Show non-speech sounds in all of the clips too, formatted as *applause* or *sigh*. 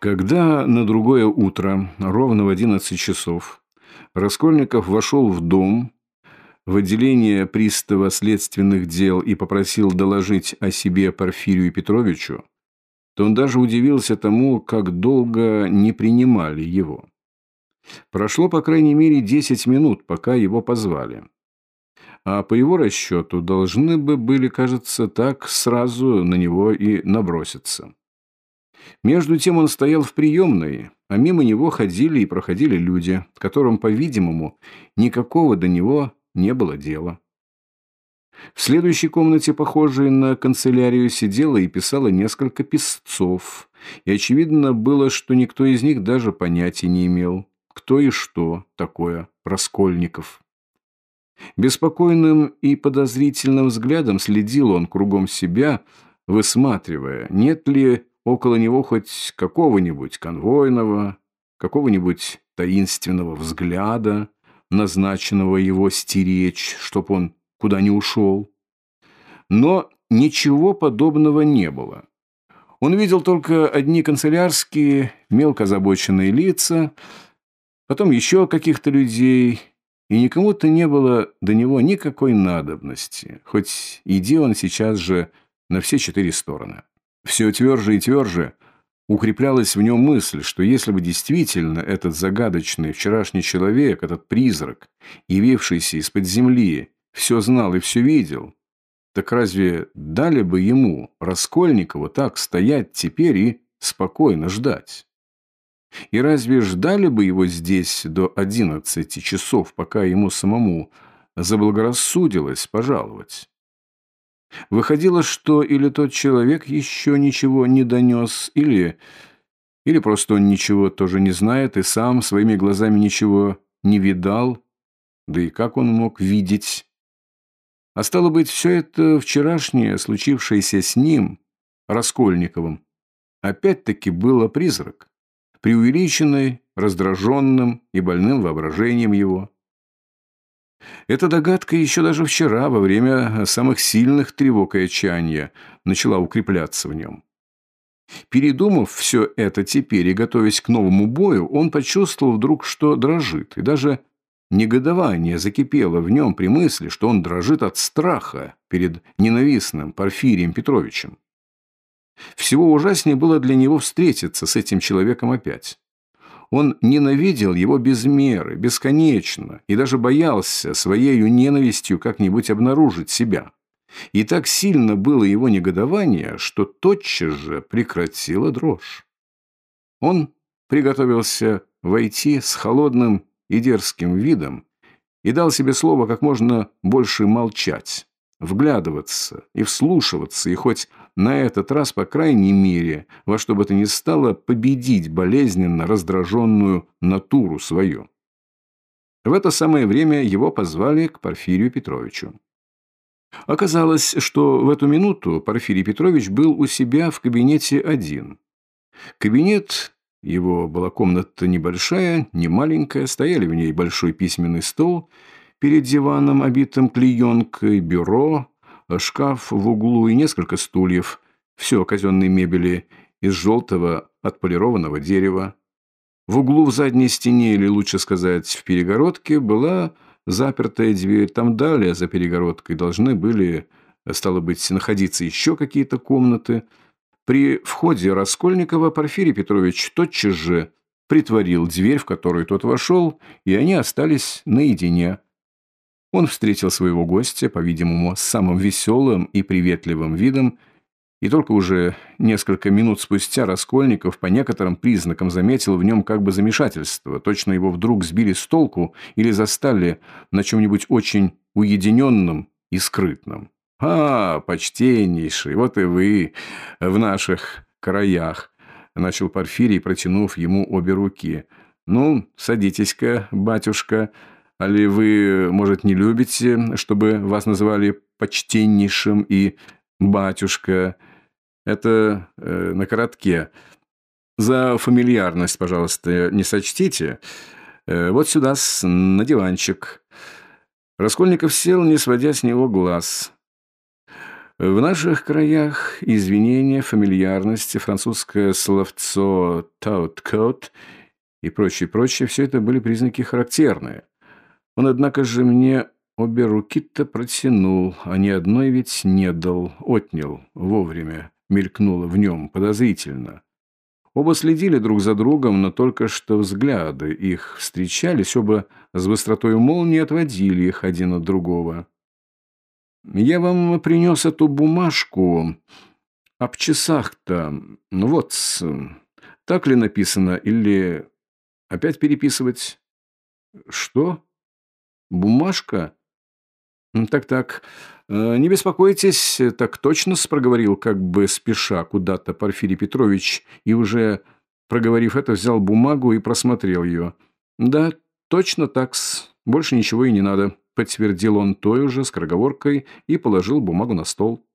Когда на другое утро, ровно в одиннадцать часов, Раскольников вошел в дом, в отделение пристава следственных дел и попросил доложить о себе Порфирию Петровичу, то он даже удивился тому, как долго не принимали его. Прошло, по крайней мере, десять минут, пока его позвали. А по его расчету должны бы были, кажется, так сразу на него и наброситься. Между тем он стоял в приемной, а мимо него ходили и проходили люди, которым, по-видимому, никакого до него не было дела. В следующей комнате, похожей на канцелярию, сидело и писало несколько писцов, и очевидно было, что никто из них даже понятия не имел, кто и что такое Раскольников. Беспокойным и подозрительным взглядом следил он кругом себя, высматривая, нет ли около него хоть какого-нибудь конвойного, какого-нибудь таинственного взгляда, назначенного его стеречь, чтоб он куда не ушел. Но ничего подобного не было. Он видел только одни канцелярские, мелко озабоченные лица, потом еще каких-то людей, и никому-то не было до него никакой надобности, хоть иди он сейчас же на все четыре стороны. Все тверже и тверже укреплялась в нем мысль, что если бы действительно этот загадочный вчерашний человек, этот призрак, явившийся из-под земли, все знал и все видел, так разве дали бы ему, Раскольникову, так стоять теперь и спокойно ждать? И разве ждали бы его здесь до одиннадцати часов, пока ему самому заблагорассудилось пожаловать? Выходило, что или тот человек еще ничего не донес, или... Или просто он ничего тоже не знает и сам своими глазами ничего не видал. Да и как он мог видеть? А стало быть, все это вчерашнее, случившееся с ним, Раскольниковым, опять-таки было призрак, преувеличенный, раздраженным и больным воображением его. Эта догадка еще даже вчера, во время самых сильных тревог и отчаяния, начала укрепляться в нем. Передумав все это теперь и готовясь к новому бою, он почувствовал вдруг, что дрожит, и даже негодование закипело в нем при мысли, что он дрожит от страха перед ненавистным Порфирием Петровичем. Всего ужаснее было для него встретиться с этим человеком опять. Он ненавидел его без меры, бесконечно, и даже боялся своей ненавистью как-нибудь обнаружить себя. И так сильно было его негодование, что тотчас же прекратила дрожь. Он приготовился войти с холодным и дерзким видом и дал себе слово как можно больше молчать вглядываться и вслушиваться, и хоть на этот раз, по крайней мере, во что бы то ни стало, победить болезненно раздраженную натуру свою. В это самое время его позвали к Порфирию Петровичу. Оказалось, что в эту минуту Порфирий Петрович был у себя в кабинете один. Кабинет его была комната небольшая, не маленькая, стояли в ней большой письменный стол – Перед диваном, обитым клеенкой, бюро, шкаф в углу и несколько стульев. Все казенной мебели из желтого отполированного дерева. В углу в задней стене, или лучше сказать, в перегородке, была запертая дверь. Там далее, за перегородкой, должны были, стало быть, находиться еще какие-то комнаты. При входе Раскольникова Порфирий Петрович тотчас же притворил дверь, в которую тот вошел, и они остались наедине. Он встретил своего гостя, по-видимому, с самым веселым и приветливым видом, и только уже несколько минут спустя Раскольников по некоторым признакам заметил в нем как бы замешательство. Точно его вдруг сбили с толку или застали на чем-нибудь очень уединенном и скрытном. «А, почтеннейший, вот и вы в наших краях», – начал Порфирий, протянув ему обе руки. «Ну, садитесь-ка, батюшка», Али вы, может, не любите, чтобы вас называли почтеннейшим и батюшка? Это э, на коротке. За фамильярность, пожалуйста, не сочтите. Э, вот сюда, на диванчик. Раскольников сел, не сводя с него глаз. В наших краях извинения, фамильярности, французское словцо «таут-кот» и прочее, прочее, все это были признаки характерные. Он, однако же, мне обе руки-то протянул, а ни одной ведь не дал, отнял вовремя, мелькнуло в нем подозрительно. Оба следили друг за другом, но только что взгляды их встречались, оба с быстротой молнии отводили их один от другого. Я вам принес эту бумажку об часах-то. Ну вот, так ли написано или опять переписывать? Что? Бумажка? Так-так. Э, не беспокойтесь, так точно проговорил, как бы спеша куда-то Порфирий Петрович, и уже, проговорив это, взял бумагу и просмотрел ее. Да, точно так-с. Больше ничего и не надо подтвердил он той же скороговоркой и положил бумагу на стол.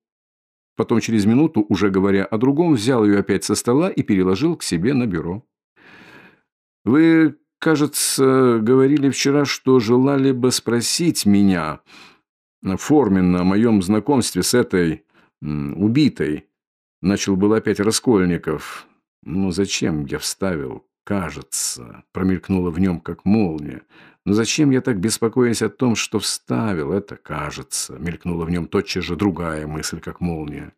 Потом через минуту, уже говоря о другом, взял ее опять со стола и переложил к себе на бюро. «Вы, кажется, говорили вчера, что желали бы спросить меня форменно о моем знакомстве с этой убитой». Начал был опять Раскольников. «Ну, зачем я вставил? Кажется». Промелькнуло в нем, как молния. Но зачем я так беспокоюсь о том, что вставил? Это кажется. Мелькнула в нем тотчас же другая мысль, как молния.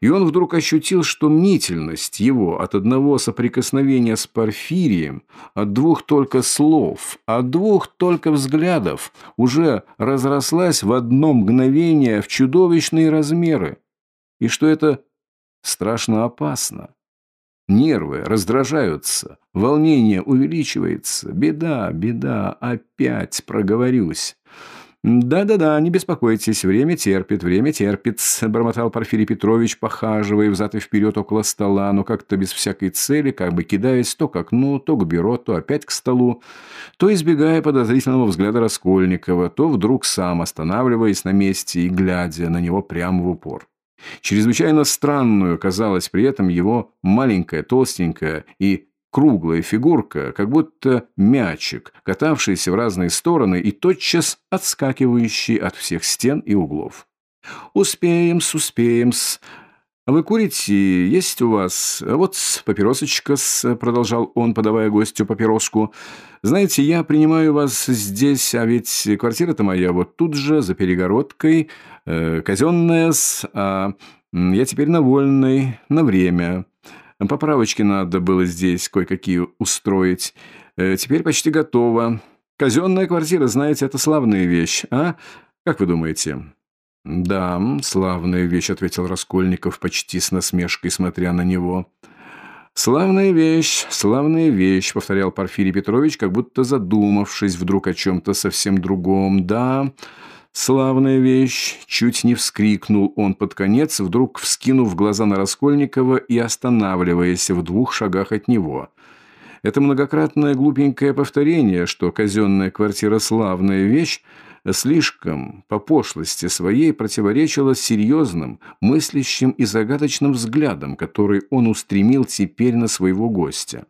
И он вдруг ощутил, что мнительность его от одного соприкосновения с Порфирием, от двух только слов, от двух только взглядов уже разрослась в одно мгновение в чудовищные размеры, и что это страшно опасно. Нервы раздражаются, волнение увеличивается. Беда, беда, опять проговорюсь. «Да-да-да, не беспокойтесь, время терпит, время терпит», — бормотал Порфирий Петрович, похаживая взад и вперед около стола, но как-то без всякой цели, как бы кидаясь то к окну, то к бюро, то опять к столу, то избегая подозрительного взгляда Раскольникова, то вдруг сам останавливаясь на месте и глядя на него прямо в упор. Чрезвычайно странную казалась при этом его маленькая, толстенькая и круглая фигурка, как будто мячик, катавшийся в разные стороны и тотчас отскакивающий от всех стен и углов. «Успеем-с, успеем-с. Вы курите? Есть у вас? Вот папиросочка-с», продолжал он, подавая гостю папироску. «Знаете, я принимаю вас здесь, а ведь квартира-то моя вот тут же, за перегородкой, э, казенная-с, а я теперь на вольной, на время». Поправочки надо было здесь кое-какие устроить. Э, теперь почти готово. Казенная квартира, знаете, это славная вещь, а? Как вы думаете?» «Да, славная вещь», — ответил Раскольников почти с насмешкой, смотря на него. «Славная вещь, славная вещь», — повторял Порфирий Петрович, как будто задумавшись вдруг о чем-то совсем другом. «Да, «Славная вещь!» — чуть не вскрикнул он под конец, вдруг вскинув глаза на Раскольникова и останавливаясь в двух шагах от него. Это многократное глупенькое повторение, что казенная квартира «славная вещь» слишком по пошлости своей противоречило серьезным, мыслящим и загадочным взглядам, который он устремил теперь на своего гостя.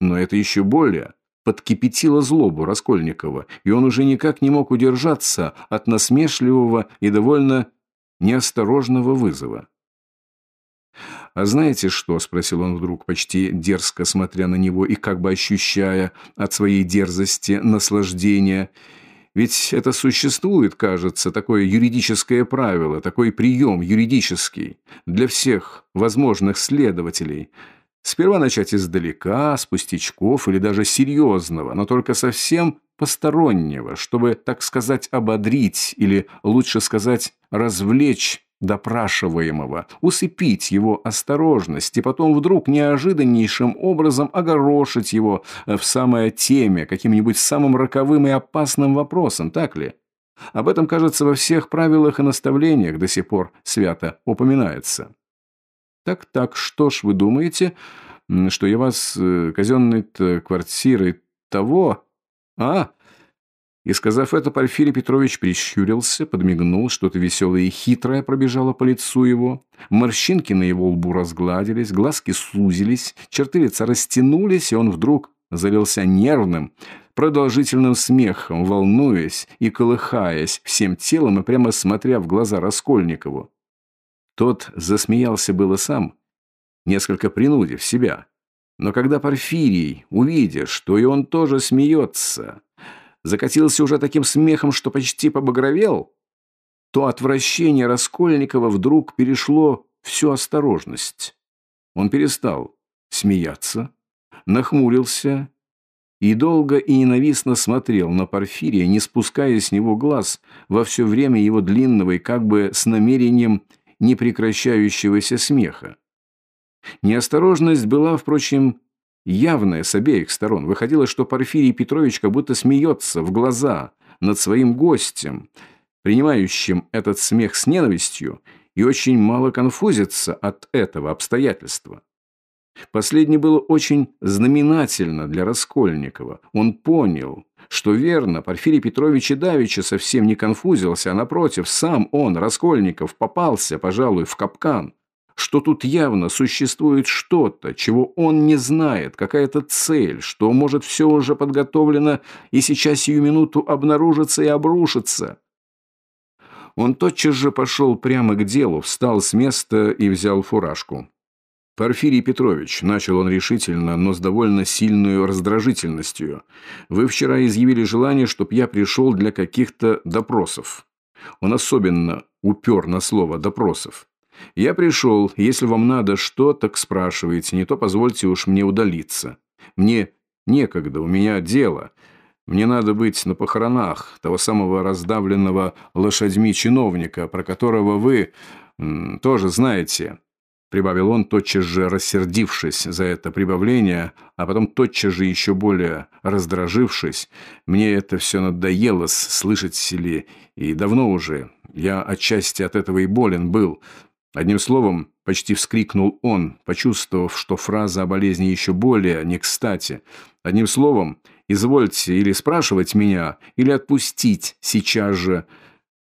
Но это еще более подкипятила злобу Раскольникова, и он уже никак не мог удержаться от насмешливого и довольно неосторожного вызова. «А знаете что?» – спросил он вдруг, почти дерзко смотря на него и как бы ощущая от своей дерзости наслаждение. «Ведь это существует, кажется, такое юридическое правило, такой прием юридический для всех возможных следователей – Сперва начать издалека, с пустячков или даже серьезного, но только совсем постороннего, чтобы, так сказать, ободрить или, лучше сказать, развлечь допрашиваемого, усыпить его осторожность и потом вдруг неожиданнейшим образом огорошить его в самой теме каким-нибудь самым роковым и опасным вопросом, так ли? Об этом, кажется, во всех правилах и наставлениях до сих пор свято упоминается. Так-так, что ж вы думаете, что я вас э, казенной-то квартирой того... А? И, сказав это, Порфирий Петрович прищурился, подмигнул, что-то веселое и хитрое пробежало по лицу его. Морщинки на его лбу разгладились, глазки сузились, черты лица растянулись, и он вдруг залился нервным, продолжительным смехом, волнуясь и колыхаясь всем телом и прямо смотря в глаза Раскольникову. Тот засмеялся было сам, несколько принудив себя. Но когда Порфирий, увидя, что и он тоже смеется, закатился уже таким смехом, что почти побагровел, то отвращение Раскольникова вдруг перешло всю осторожность. Он перестал смеяться, нахмурился и долго и ненавистно смотрел на Порфирия, не спуская с него глаз во все время его длинного и как бы с намерением непрекращающегося смеха. Неосторожность была, впрочем, явная с обеих сторон. Выходило, что Порфирий Петрович как будто смеется в глаза над своим гостем, принимающим этот смех с ненавистью, и очень мало конфузится от этого обстоятельства. Последнее было очень знаменательно для Раскольникова. Он понял, что верно, Порфирий Петрович и Давича совсем не конфузился, а напротив, сам он, Раскольников, попался, пожалуй, в капкан. Что тут явно существует что-то, чего он не знает, какая-то цель, что, может, все уже подготовлено и сейчас сию минуту обнаружится и обрушится. Он тотчас же пошел прямо к делу, встал с места и взял фуражку. «Порфирий Петрович», — начал он решительно, но с довольно сильной раздражительностью, «вы вчера изъявили желание, чтоб я пришел для каких-то допросов». Он особенно упер на слово «допросов». «Я пришел, если вам надо что, так спрашивайте, не то позвольте уж мне удалиться. Мне некогда, у меня дело. Мне надо быть на похоронах того самого раздавленного лошадьми чиновника, про которого вы тоже знаете». — прибавил он, тотчас же рассердившись за это прибавление, а потом тотчас же еще более раздражившись. «Мне это все надоело, слышать ли, и давно уже. Я отчасти от этого и болен был». Одним словом, почти вскрикнул он, почувствовав, что фраза о болезни еще более не кстати. Одним словом, извольте или спрашивать меня, или отпустить сейчас же.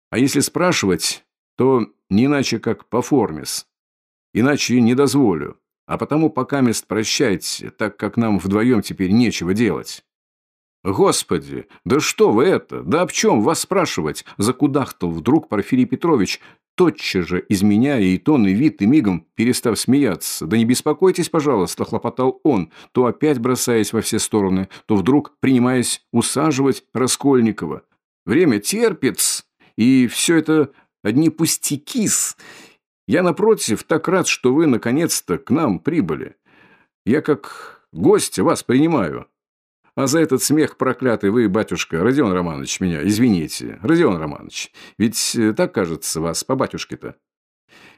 А если спрашивать, то не иначе, как по формес. Иначе не дозволю. А потому пока мест прощайте, так как нам вдвоем теперь нечего делать». «Господи, да что вы это? Да об чем вас спрашивать?» Закудахтал вдруг Порфирий Петрович, тотчас же изменяя и тон, и вид, и мигом перестав смеяться. «Да не беспокойтесь, пожалуйста», — хлопотал он, то опять бросаясь во все стороны, то вдруг принимаясь усаживать Раскольникова. «Время терпит, и все это одни пустяки-с. Я, напротив, так рад, что вы, наконец-то, к нам прибыли. Я как гостя вас принимаю. А за этот смех проклятый вы, батюшка, Родион Романович, меня извините. Родион Романович, ведь э, так, кажется, вас по батюшке-то.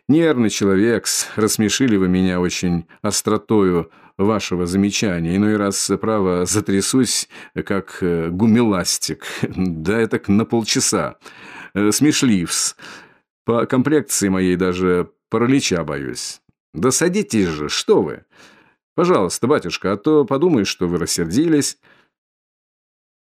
Нервный человек, рассмешили вы меня очень остротою вашего замечания. Иной раз, право, затрясусь, как э, гумиластик. *laughs* Да, это на полчаса. Э, смешливс. По комплекции моей даже паралича боюсь. Да садитесь же, что вы? Пожалуйста, батюшка, а то подумаешь, что вы рассердились.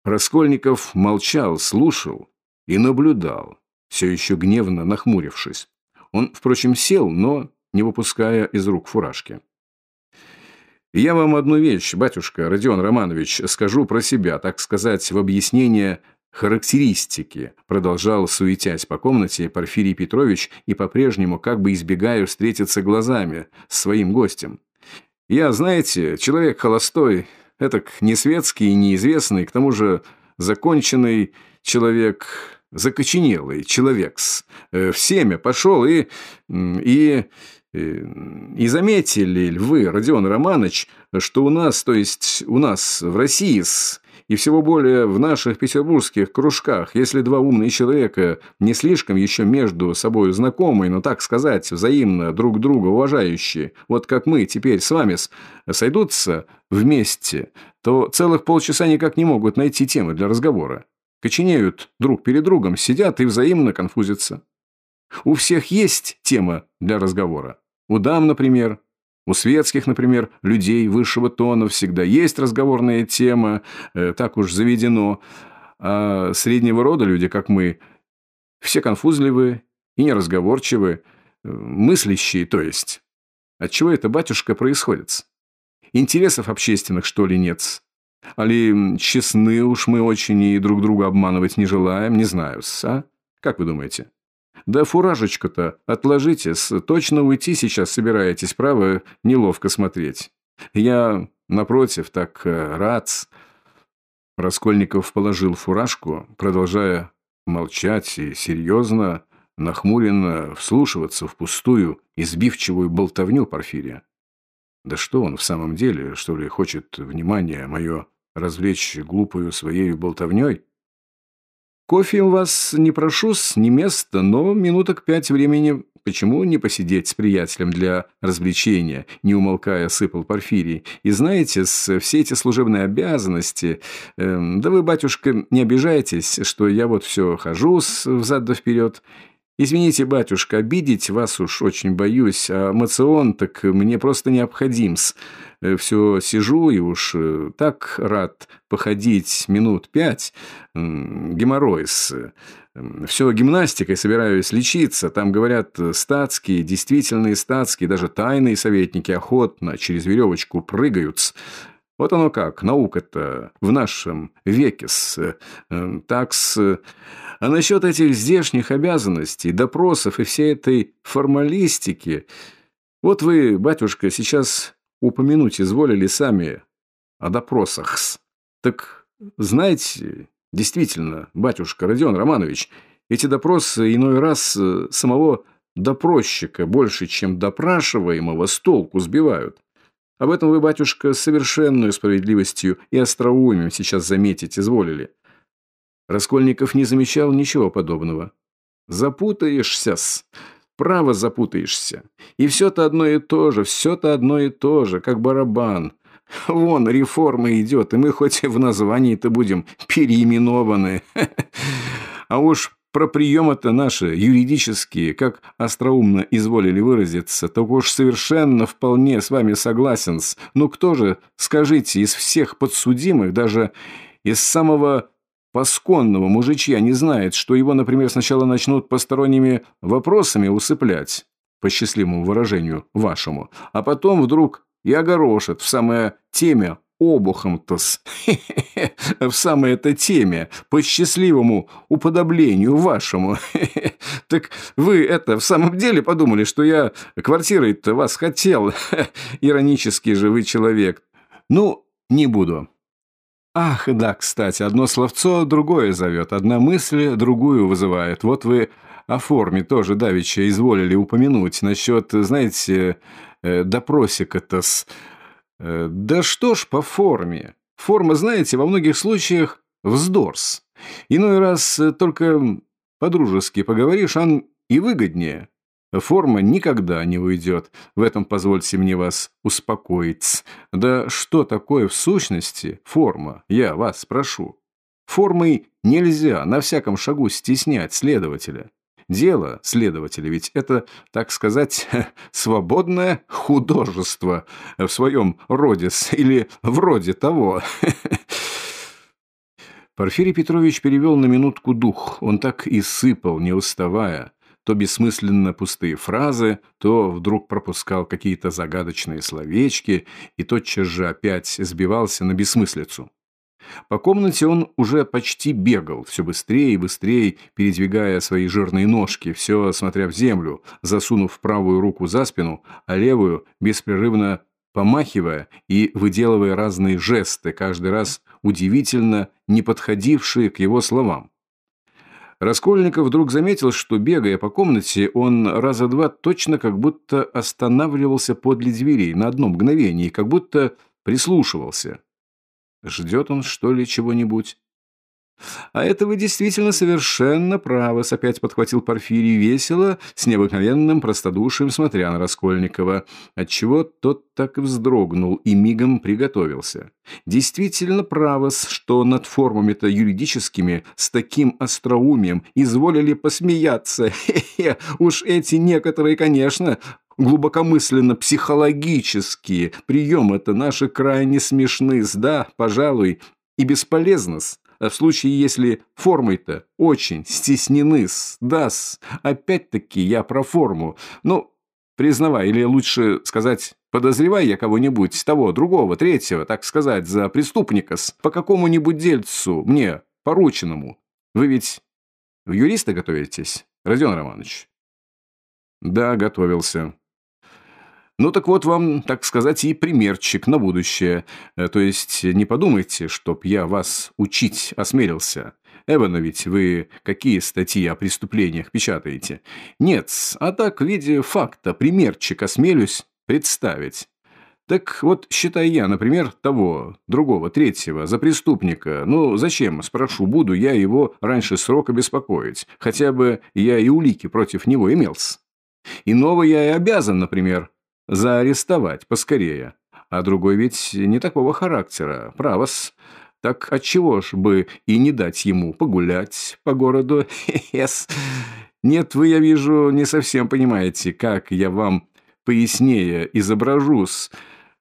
Раскольников молчал, слушал и наблюдал, все еще гневно нахмурившись. Он, впрочем, сел, но не выпуская из рук фуражки. «Я вам одну вещь, батюшка Родион Романович, скажу про себя, так сказать, в объяснение характеристики, продолжал суетясь по комнате Порфирий Петрович и по-прежнему как бы избегая встретиться глазами с своим гостем. Я, знаете, человек холостой, этак не светский и неизвестный, к тому же законченный человек, закоченелый человек. Э, в семя пошел и... и... Э, и заметили вы, Родион Романович, что у нас, то есть у нас в России, и всего более в наших петербургских кружках, если два умные человека не слишком еще между собой знакомые, но так сказать, взаимно друг друга уважающие, вот как мы теперь с вами сойдутся вместе, то целых полчаса никак не могут найти темы для разговора. Коченеют друг перед другом, сидят и взаимно конфузятся. У всех есть тема для разговора. У дам, например, у светских, например, людей высшего тона всегда есть разговорная тема, э, так уж заведено. А среднего рода люди, как мы, все конфузливы и неразговорчивы, э, мыслящие, то есть. Отчего это, батюшка, происходит? Интересов общественных, что ли, нет? Али честны уж мы очень и друг друга обманывать не желаем, не знаю, а? Как вы думаете? Да фуражечку-то отложите, точно уйти сейчас собираетесь, право, неловко смотреть. Я, напротив, так э, рад. Раскольников положил фуражку, продолжая молчать и серьезно, нахмуренно вслушиваться в пустую, избивчивую болтовню Порфирия. Да что он в самом деле, что ли, хочет внимание мое развлечь глупую своей болтовней? Кофе у вас не прошу с не места, но минуток пять времени Почему не посидеть с приятелем для развлечения, не умолкая, сыпал Порфирий. И знаете, с, все эти служебные обязанности... Э, да вы, батюшка, не обижайтесь, что я вот все хожу взад да вперед. Извините, батюшка, обидеть вас уж очень боюсь, а мацион так мне просто необходим-с. Э, все сижу и уж э, так рад походить минут пять. Геморройс. Все гимнастикой собираюсь лечиться. Там, говорят, статские, действительные статские, даже тайные советники охотно через веревочку прыгают. Вот оно как, наука-то в нашем веке-с. Э, так-с... А насчет этих здешних обязанностей, допросов и всей этой формалистики... Вот вы, батюшка, сейчас упомянуть изволили сами о допросах. -с. Так знаете, действительно, батюшка Родион Романович, эти допросы иной раз э, самого допросчика больше, чем допрашиваемого, с толку сбивают. Об этом вы, батюшка, совершенную справедливостью и остроумием сейчас заметить изволили. Раскольников не замечал ничего подобного. Запутаешься-с, право запутаешься. И все-то одно и то же, все-то одно и то же, как барабан. Вон, реформа идет, и мы хоть в названии-то будем переименованы. А уж про приемы-то наши, юридические, как остроумно изволили выразиться, так уж совершенно вполне с вами согласен. -с. Ну кто же, скажите, из всех подсудимых, даже из самого пасконного мужичья не знает, что его, например, сначала начнут посторонними вопросами усыплять, по счастливому выражению вашему, а потом вдруг и огорошат в самое теме обухом-то-с, *laughs* в самой это теме, по счастливому уподоблению вашему. *laughs* Так вы это в самом деле подумали, что я квартирой-то вас хотел? *laughs* Иронический же вы человек. Ну, не буду. Ах, да, кстати, одно словцо другое зовет, одна мысль другую вызывает. Вот вы о форме тоже давеча изволили упомянуть насчет, знаете, э, допросика-то-с... Э, да что ж по форме? Форма, знаете, во многих случаях вздорс. Иной раз только по-дружески поговоришь, ан и выгоднее. Форма никогда не уйдет. В этом позвольте мне вас успокоить. Да что такое в сущности форма? Я вас спрошу. Формой нельзя на всяком шагу стеснять следователя. Дело следователя ведь это, так сказать, *laughs* свободное художество в своем роде или вроде того. *laughs* Порфирий Петрович перевел на минутку дух. Он так и сыпал, не уставая то бессмысленно пустые фразы, то вдруг пропускал какие-то загадочные словечки и тотчас же опять сбивался на бессмыслицу. По комнате он уже почти бегал, все быстрее и быстрее, передвигая свои жирные ножки, все смотря в землю, засунув правую руку за спину, а левую беспрерывно помахивая и выделывая разные жесты, каждый раз удивительно не подходившие к его словам. Раскольников вдруг заметил, что, бегая по комнате, он раза два точно как будто останавливался подле дверей на одно мгновение, как будто прислушивался. Ждет он, что ли, чего-нибудь? «А это вы действительно совершенно правы», — опять подхватил Порфирий весело, с необыкновенным простодушием, смотря на Раскольникова, отчего тот так и вздрогнул и мигом приготовился. «Действительно правы, что над формами-то юридическими с таким остроумием изволили посмеяться. Хе-хе, уж эти некоторые, конечно, глубокомысленно психологические приемы-то наши крайне смешны, да, пожалуй, и бесполезны-с. А в случае, если формой-то очень стеснены-с, да-с, опять-таки я про форму. Ну, признавай, или лучше сказать, подозревай я кого-нибудь, того, другого, третьего, так сказать, за преступника-с, по какому-нибудь дельцу, мне, порученному. Вы ведь в юристы готовитесь? Родион Романович? Да, готовился. Ну так вот вам, так сказать, и примерчик на будущее. Э, то есть не подумайте, чтоб я вас учить осмелился. Эвана ведь вы какие статьи о преступлениях печатаете? Нет, а так в виде факта примерчик осмелюсь представить. Так вот, считай я, например, того, другого, третьего, за преступника. Ну, зачем, спрошу, буду я его раньше срока беспокоить? Хотя бы я и улики против него имелся. Иного я и обязан, например, заарестовать поскорее. А другой ведь не такого характера, правос. Так отчего ж бы и не дать ему погулять по городу? *laughs* Нет, вы, я вижу, не совсем понимаете, как я вам пояснее изображусь.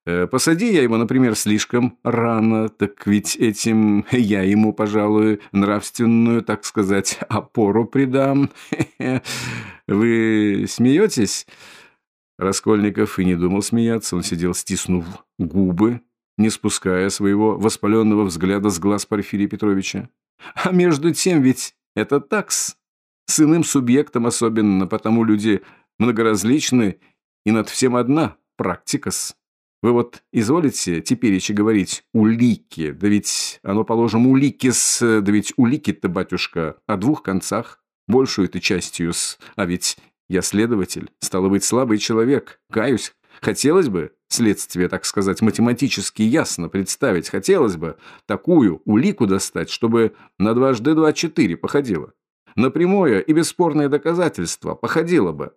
Э, посади я его, например, слишком рано, так ведь этим *laughs* я ему, пожалуй, нравственную, так сказать, опору придам. *laughs* Вы смеетесь? Раскольников и не думал смеяться, он сидел, стиснув губы, не спуская своего воспаленного взгляда с глаз Порфирия Петровича. А между тем ведь это такс. С иным субъектом особенно, потому люди многоразличны, и над всем одна практикас. Вы вот изволите теперь еще говорить «улики», да ведь оно, положим, улики-с, да ведь улики-то, батюшка, о двух концах, большую-то частью-с, а ведь я следователь, стало быть, слабый человек, каюсь. Хотелось бы следствие, так сказать, математически ясно представить, хотелось бы такую улику достать, чтобы на дважды два четыре походило. На прямое и бесспорное доказательство походило бы.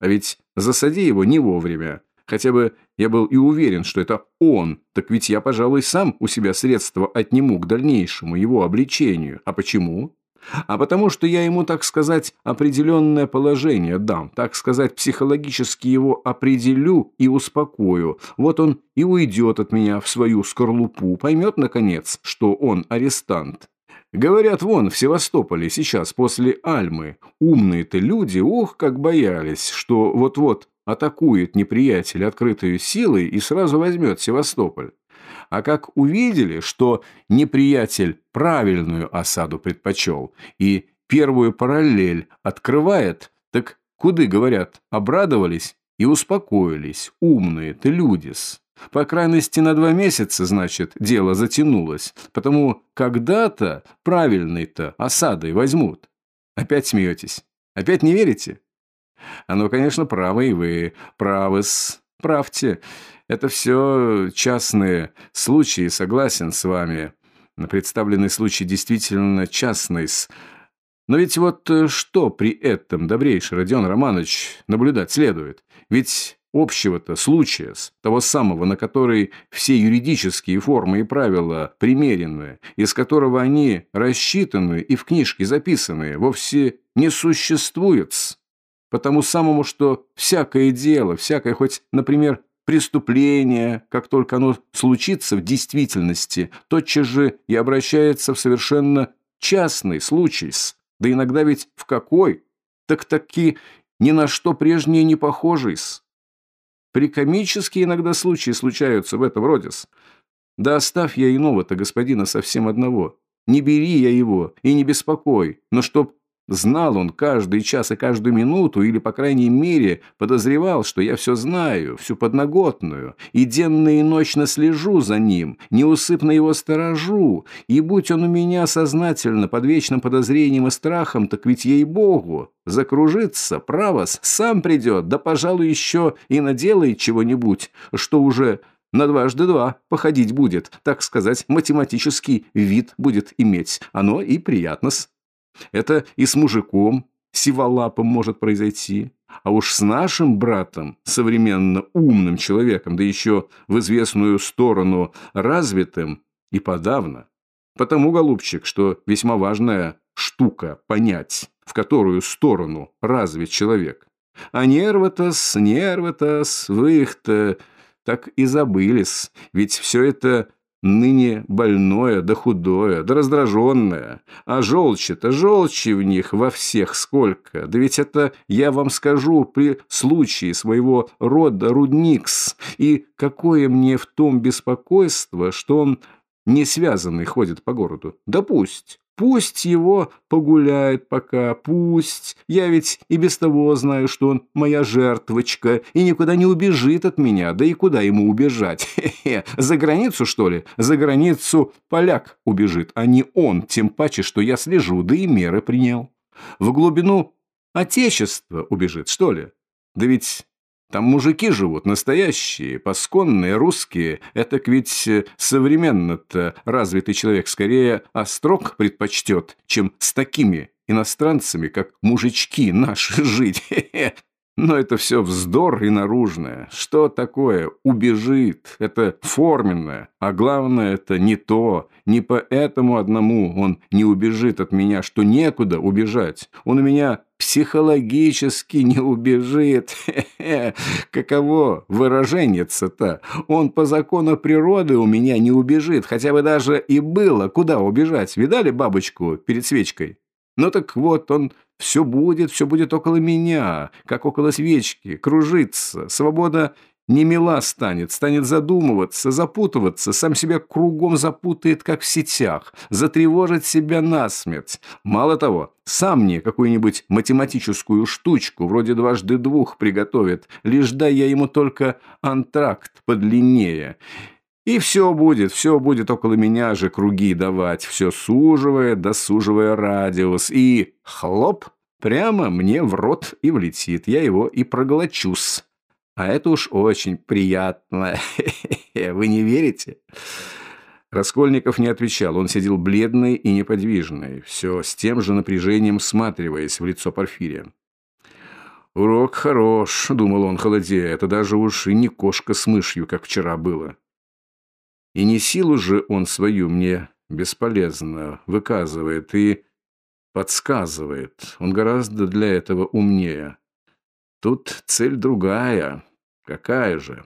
А ведь засади его не вовремя. Хотя бы я был и уверен, что это он, так ведь я, пожалуй, сам у себя средства отниму к дальнейшему его обличению. А почему? А потому что я ему, так сказать, определенное положение дам, так сказать, психологически его определю и успокою. Вот он и уйдет от меня в свою скорлупу, поймет, наконец, что он арестант. Говорят, вон, в Севастополе сейчас после Альмы умные-то люди, ох, как боялись, что вот-вот атакует неприятель открытую силой и сразу возьмет Севастополь а как увидели, что неприятель правильную осаду предпочел и первую параллель открывает, так куды, говорят, обрадовались и успокоились, умные-то людис. По крайности на два месяца, значит, дело затянулось, потому когда-то правильной-то осадой возьмут. Опять смеетесь? Опять не верите? Оно, конечно, правы и вы, правы-с, правьте. Это все частные случаи, согласен с вами. Представленный случай действительно частный. Но ведь вот э, что при этом, добрейший Родион Романович, наблюдать следует? Ведь общего-то случая, того самого, на который все юридические формы и правила примерены, из которого они рассчитаны и в книжке записаны, вовсе не существует. Потому самому, что всякое дело, всякое хоть, например, преступление, как только оно случится в действительности, тотчас же и обращается в совершенно частный случай, да иногда ведь в какой, так таки ни на что прежнее не похожий. Прикомические иногда случаи случаются в этом роде. Да оставь я иного-то господина совсем одного. Не бери я его и не беспокой, но чтоб Знал он каждый час и каждую минуту, или, по крайней мере, подозревал, что я все знаю, всю подноготную, и денно и ночно слежу за ним, неусыпно его сторожу, и будь он у меня сознательно под вечным подозрением и страхом, так ведь ей-богу, закружится, правос, сам придет, да, пожалуй, еще и наделает чего-нибудь, что уже на дважды два походить будет, так сказать, математический вид будет иметь. Оно и приятно-с. Это и с мужиком, сиволапом может произойти. А уж с нашим братом, современно умным человеком, да еще в известную сторону развитым, и подавно. Потому, голубчик, что весьма важная штука понять, в которую сторону развит человек. А нервы-то-с, нервы-то-с, вы их-то так и забылись, ведь все это Ныне больное, да худое, да раздраженное. А желчи-то, желчи в них во всех сколько. Да ведь это, я вам скажу, при случае своего рода рудникс. И какое мне в том беспокойство, что он не связанный ходит по городу. Да пусть. Пусть его погуляет пока, пусть. Я ведь и без того знаю, что он моя жертвочка и никуда не убежит от меня. Да и куда ему убежать? *laughs* Хе-хе. За границу, что ли? За границу поляк убежит, а не он, тем паче, что я слежу, да и меры принял. В глубину отечества убежит, что ли? Да ведь там мужики живут, настоящие, пасконные, русские. Это ведь э, современно-то развитый человек скорее острог предпочтет, чем с такими иностранцами, как мужички наши *laughs* жить. *laughs* Но это все вздор и наружное. Что такое? Убежит. Это форменное. А главное, это не то. Не поэтому одному он не убежит от меня, что некуда убежать. Он у меня психологически не убежит. *laughs* Каково выражение-то? Он по закону природы у меня не убежит. Хотя бы даже и было. Куда убежать? Видали бабочку перед свечкой? Ну так вот, он все будет, все будет около меня, как около свечки, кружиться. Свобода не мила станет, станет задумываться, запутываться, сам себя кругом запутает, как в сетях, затревожит себя насмерть. Мало того, сам мне какую-нибудь математическую штучку, вроде дважды двух, приготовит, лишь дай я ему только антракт подлиннее. И все будет, все будет около меня же круги давать, все суживая, досуживая радиус, и хлоп, прямо мне в рот и влетит, я его и проглочусь. А это уж очень приятно. *laughs* Вы не верите? Раскольников не отвечал, он сидел бледный и неподвижный, все с тем же напряжением всматриваясь в лицо Порфирия. «Урок хорош», — думал он, холодея, — «это даже уж и не кошка с мышью, как вчера было». И не силу же он свою мне бесполезно выказывает и подсказывает. Он гораздо для этого умнее. Тут цель другая. Какая же?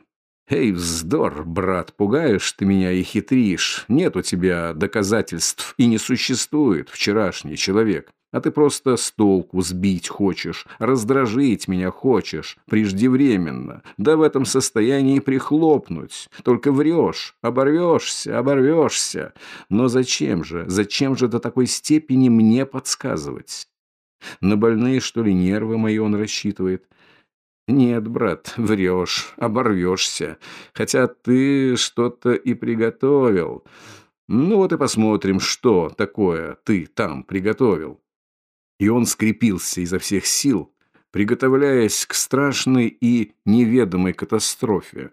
Эй, вздор, брат, пугаешь ты меня и хитришь. Нет у тебя доказательств и не существует вчерашний человек. А ты просто с толку сбить хочешь, раздражить меня хочешь, преждевременно. Да в этом состоянии прихлопнуть. Только врешь, оборвешься, оборвешься. Но зачем же, зачем же до такой степени мне подсказывать? На больные, что ли, нервы мои он рассчитывает? Нет, брат, врешь, оборвешься. Хотя ты что-то и приготовил. Ну вот и посмотрим, что такое ты там приготовил и он скрепился изо всех сил, приготовляясь к страшной и неведомой катастрофе.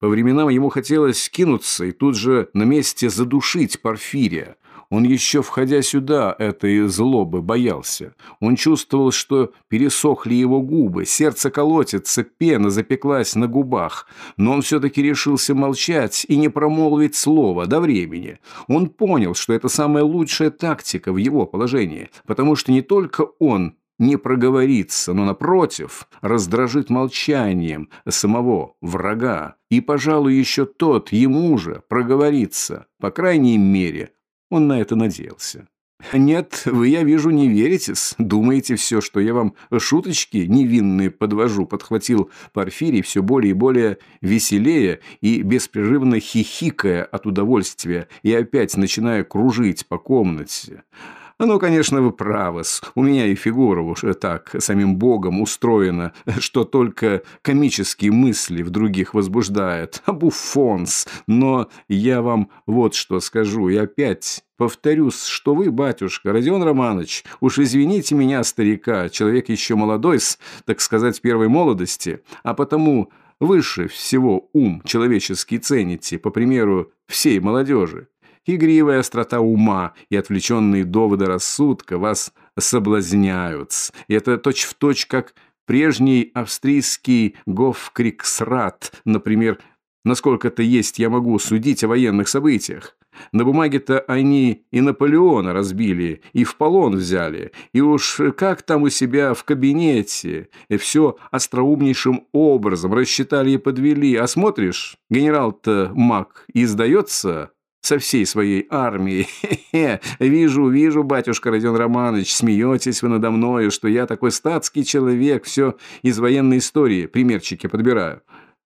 По временам ему хотелось кинуться и тут же на месте задушить Порфирия, он еще, входя сюда, этой злобы боялся. Он чувствовал, что пересохли его губы, сердце колотится, пена запеклась на губах. Но он все-таки решился молчать и не промолвить слова до времени. Он понял, что это самая лучшая тактика в его положении, потому что не только он не проговорится, но, напротив, раздражит молчанием самого врага. И, пожалуй, еще тот ему же проговорится, по крайней мере, он на это надеялся. «Нет, вы, я вижу, не веритесь. Думаете все, что я вам шуточки невинные подвожу», подхватил Порфирий все более и более веселее и беспрерывно хихикая от удовольствия и опять начиная кружить по комнате. Ну, конечно, вы правы. У меня и фигура уж так самим богом устроена, *laughs* что только комические мысли в других возбуждает. *laughs* Буфонс. Но я вам вот что скажу. И опять повторюсь, что вы, батюшка, Родион Романович, уж извините меня, старика, человек еще молодой, так сказать, первой молодости, а потому выше всего ум человеческий цените, по примеру всей молодежи. Игривая острота ума и отвлеченные доводы рассудка вас соблазняют. И это точь-в-точь, точь, как прежний австрийский Гофкриксрат, например, насколько-то есть я могу судить о военных событиях. На бумаге-то они и Наполеона разбили, и в полон взяли, и уж как там у себя в кабинете, и все остроумнейшим образом рассчитали и подвели. А смотришь, генерал-то маг и сдается со всей своей армией. Хе-хе. Вижу, вижу, батюшка Родион Романович, смеетесь вы надо мною, что я такой статский человек, все из военной истории примерчики подбираю.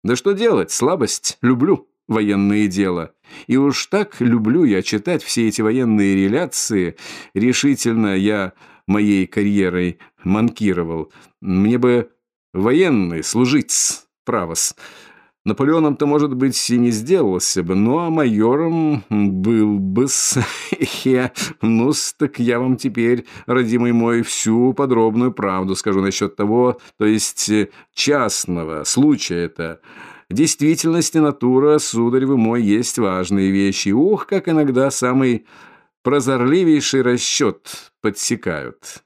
Да что делать, слабость люблю. военное дело. И уж так люблю я читать все эти военные реляции. Решительно я моей карьерой манкировал. Мне бы военный служить, правос. Наполеоном-то, может быть, и не сделался бы, ну а майором был бы с... *laughs* ну так я вам теперь, родимый мой, всю подробную правду скажу насчет того, то есть э, частного случая это. В действительности натура, сударь вы мой, есть важные вещи. Ух, как иногда самый прозорливейший расчет подсекают.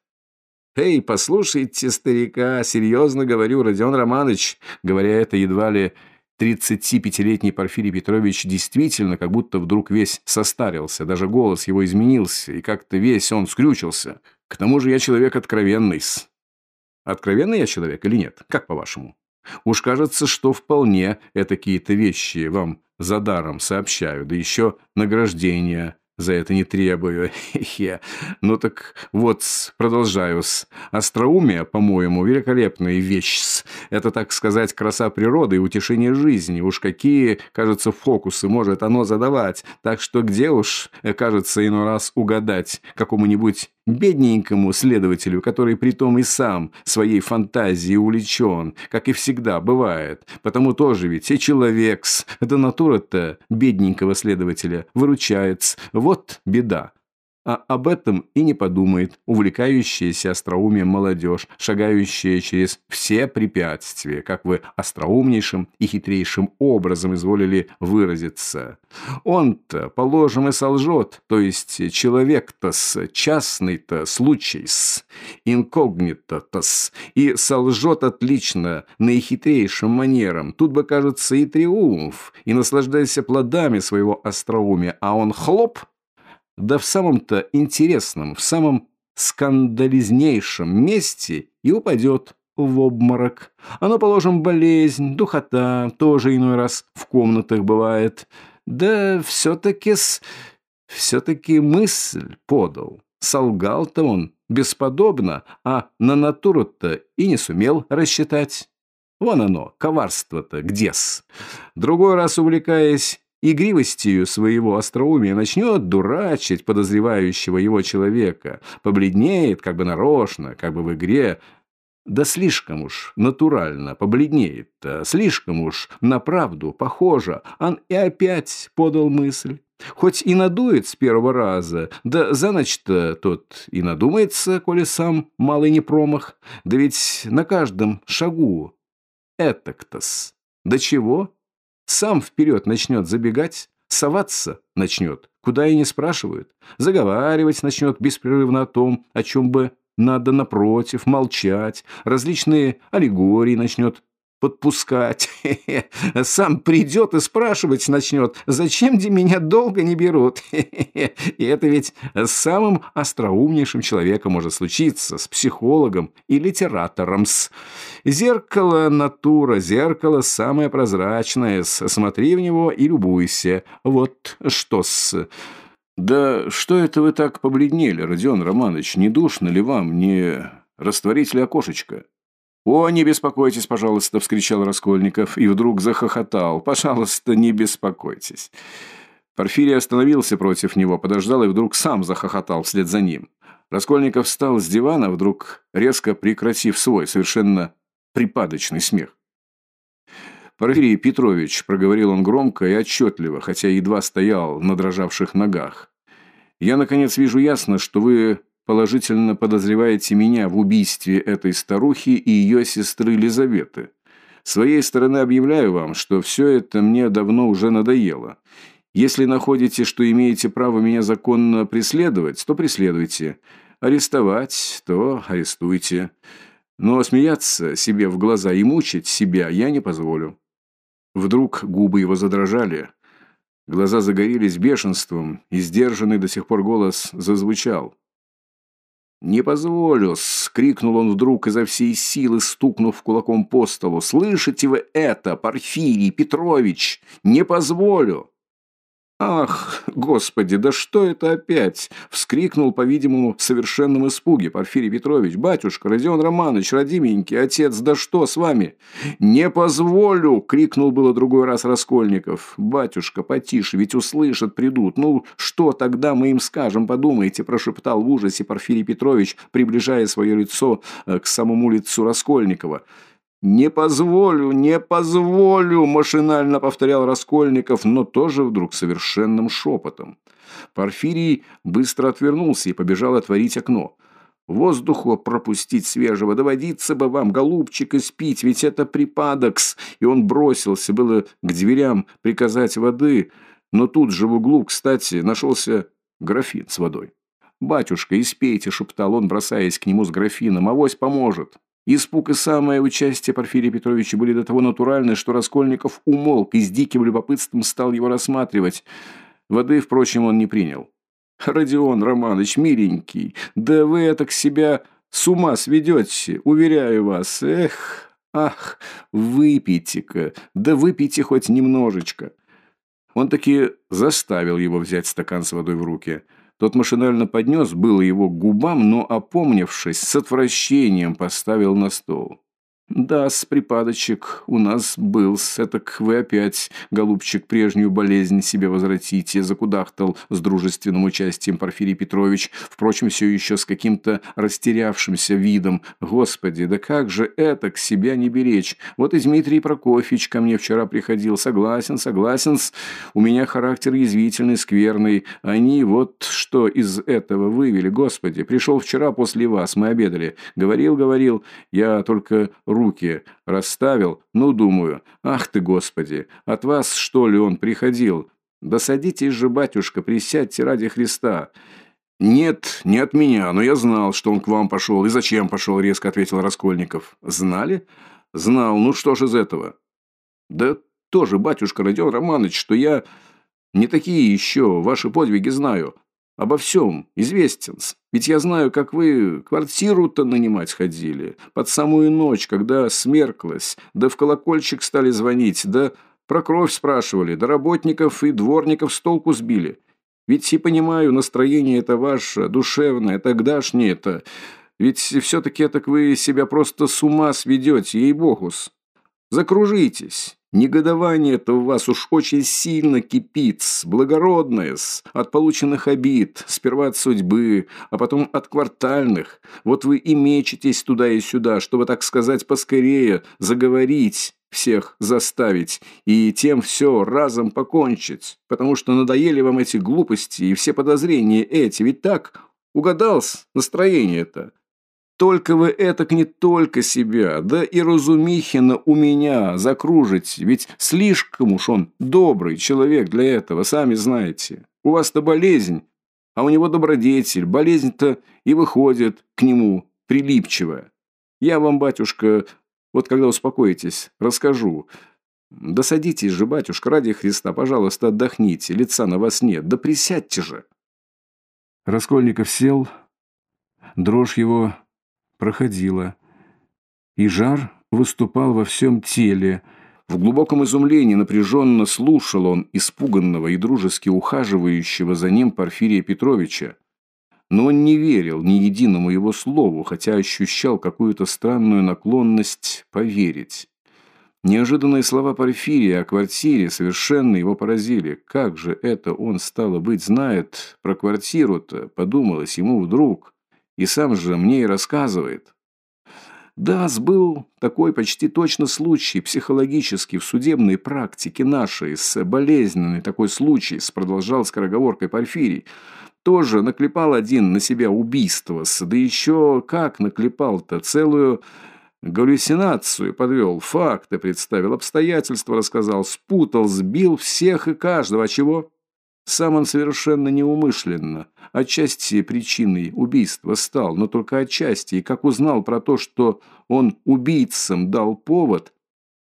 «Эй, послушайте старика, серьезно говорю, Родион Романович», говоря это едва ли 35-летний Порфирий Петрович действительно как будто вдруг весь состарился, даже голос его изменился, и как-то весь он скрючился. К тому же я человек откровенный -с. Откровенный я человек или нет? Как по-вашему? Уж кажется, что вполне это какие-то вещи вам за даром сообщаю, да еще награждение за это не требую. *laughs* Хе. Ну так вот, продолжаю. -с. Остроумие, по-моему, великолепная вещь. -с. Это, так сказать, краса природы и утешение жизни. Уж какие, кажется, фокусы может оно задавать. Так что где уж, э, кажется, иной раз угадать какому-нибудь бедненькому следователю, который притом и сам своей фантазией увлечен, как и всегда бывает. Потому тоже ведь и человек-с, да натура-то бедненького следователя выручается. Вот беда а об этом и не подумает увлекающаяся остроумием молодежь, шагающая через все препятствия, как вы остроумнейшим и хитрейшим образом изволили выразиться. Он-то, положим, и солжет, то есть человек-то-с, частный-то случай-с, инкогнито-то-с, и солжет отлично, наихитрейшим манером. Тут бы, кажется, и триумф, и наслаждайся плодами своего остроумия, а он хлоп – да в самом-то интересном, в самом скандализнейшем месте и упадет в обморок. Оно, положим, болезнь, духота, тоже иной раз в комнатах бывает. Да все-таки с... все-таки мысль подал. Солгал-то он бесподобно, а на натуру-то и не сумел рассчитать. Вон оно, коварство-то где-с. Другой раз, увлекаясь игривостью своего остроумия начнет дурачить подозревающего его человека, побледнеет, как бы нарочно, как бы в игре, да слишком уж натурально побледнеет, -то, слишком уж на правду похоже, он и опять подал мысль. Хоть и надует с первого раза, да за ночь-то тот и надумается, коли сам малый не промах, да ведь на каждом шагу этак-то-с. До чего? Сам вперед начнет забегать, соваться начнет, куда и не спрашивают, заговаривать начнет беспрерывно о том, о чем бы надо напротив, молчать, различные аллегории начнет подпускать. *laughs* Сам придет и спрашивать начнет, зачем де меня долго не берут. *laughs* И это ведь с самым остроумнейшим человеком может случиться, с психологом и литератором. С зеркало натура, зеркало самое прозрачное. Смотри в него и любуйся. Вот что с... Да что это вы так побледнели, Родион Романович? Не душно ли вам? Не растворить ли окошечко? «О, не беспокойтесь, пожалуйста!» – вскричал Раскольников и вдруг захохотал. «Пожалуйста, не беспокойтесь!» Порфирий остановился против него, подождал и вдруг сам захохотал вслед за ним. Раскольников встал с дивана, вдруг резко прекратив свой совершенно припадочный смех. «Порфирий Петрович», – проговорил он громко и отчетливо, хотя едва стоял на дрожавших ногах. «Я, наконец, вижу ясно, что вы положительно подозреваете меня в убийстве этой старухи и ее сестры Лизаветы. Своей стороны объявляю вам, что все это мне давно уже надоело. Если находите, что имеете право меня законно преследовать, то преследуйте. Арестовать, то арестуйте. Но смеяться себе в глаза и мучить себя я не позволю». Вдруг губы его задрожали. Глаза загорелись бешенством, и сдержанный до сих пор голос зазвучал. «Не позволю!» — крикнул он вдруг изо всей силы, стукнув кулаком по столу. «Слышите вы это, Порфирий Петрович? Не позволю!» «Ах, господи, да что это опять?» – вскрикнул, по-видимому, в совершенном испуге Порфирий Петрович. «Батюшка, Родион Романович, родименький, отец, да что с вами?» «Не позволю!» – крикнул было другой раз Раскольников. «Батюшка, потише, ведь услышат, придут. Ну, что тогда мы им скажем, подумайте?» – прошептал в ужасе Порфирий Петрович, приближая свое лицо э, к самому лицу Раскольникова. «Не позволю, не позволю!» – машинально повторял Раскольников, но тоже вдруг совершенным шепотом. Порфирий быстро отвернулся и побежал отворить окно. «Воздуху пропустить свежего, доводиться бы вам, голубчик, и спить, ведь это припадокс!» И он бросился было к дверям приказать воды, но тут же в углу, кстати, нашелся графин с водой. «Батюшка, испейте!» – шептал он, бросаясь к нему с графином. «Авось поможет!» Испуг и самое участие Порфирия Петровича были до того натуральны, что Раскольников умолк и с диким любопытством стал его рассматривать. Воды, впрочем, он не принял. «Родион Романович, миленький, да вы это к себя с ума сведете, уверяю вас. Эх, ах, выпейте-ка, да выпейте хоть немножечко». Он таки заставил его взять стакан с водой в руки – тот машинально поднес было его к губам, но, опомнившись, с отвращением поставил на стол. «Да, с припадочек у нас был, этак вы опять, голубчик, прежнюю болезнь себе возвратите», закудахтал с дружественным участием Порфирий Петрович, впрочем, все еще с каким-то растерявшимся видом. «Господи, да как же это к себя не беречь? Вот и Дмитрий Прокофьевич ко мне вчера приходил. Согласен, согласен, у меня характер язвительный, скверный. Они вот что из этого вывели, Господи. Пришел вчера после вас, мы обедали. Говорил, говорил, я только руки расставил, ну, думаю, ах ты, Господи, от вас, что ли, он приходил? Да садитесь же, батюшка, присядьте ради Христа». «Нет, не от меня, но я знал, что он к вам пошел. И зачем пошел?» – резко ответил Раскольников. «Знали?» «Знал. Ну что ж из этого?» «Да тоже, батюшка Родион Романович, что я не такие еще ваши подвиги знаю. Обо всем известен. Ведь я знаю, как вы квартиру-то нанимать ходили. Под самую ночь, когда смерклась. Да в колокольчик стали звонить. Да про кровь спрашивали. Да работников и дворников с толку сбили. Ведь и понимаю, настроение это ваше, душевное, тогдашнее это. Ведь все-таки так вы себя просто с ума сведете, ей-богус. Закружитесь. Негодование-то у вас уж очень сильно кипит, благородное, от полученных обид, сперва от судьбы, а потом от квартальных. Вот вы и мечетесь туда и сюда, чтобы, так сказать, поскорее заговорить, всех заставить и тем все разом покончить, потому что надоели вам эти глупости и все подозрения эти, ведь так угадалось настроение-то. Только вы этак не только себя, да и Разумихина у меня закружите, ведь слишком уж он добрый человек для этого, сами знаете. У вас-то болезнь, а у него добродетель, болезнь-то и выходит к нему прилипчивая. Я вам, батюшка, вот когда успокоитесь, расскажу. Да садитесь же, батюшка, ради Христа, пожалуйста, отдохните, лица на вас нет, да присядьте же. Раскольников сел, дрожь его проходила, и жар выступал во всем теле. В глубоком изумлении напряженно слушал он испуганного и дружески ухаживающего за ним Порфирия Петровича. Но он не верил ни единому его слову, хотя ощущал какую-то странную наклонность поверить. Неожиданные слова Порфирия о квартире совершенно его поразили. Как же это он, стало быть, знает про квартиру-то, подумалось ему вдруг и сам же мне и рассказывает. Да, был такой почти точно случай психологический в судебной практике нашей, с болезненный такой случай, продолжал скороговоркой Порфирий. Тоже наклепал один на себя убийство, да еще как наклепал-то, целую галлюцинацию подвел, факты представил, обстоятельства рассказал, спутал, сбил всех и каждого, а чего? Сам он совершенно неумышленно, отчасти причиной убийства стал, но только отчасти, и как узнал про то, что он убийцам дал повод,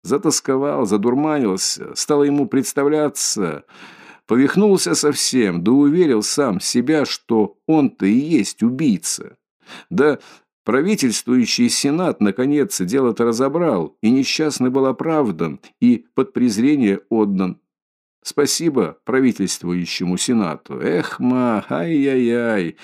затасковал, задурманился, стало ему представляться, повихнулся совсем, да уверил сам себя, что он-то и есть убийца. Да правительствующий сенат наконец дело-то разобрал, и несчастный был оправдан и под презрение отдан. Спасибо правительствующему Сенату. Эх, ма, ай-яй-яй.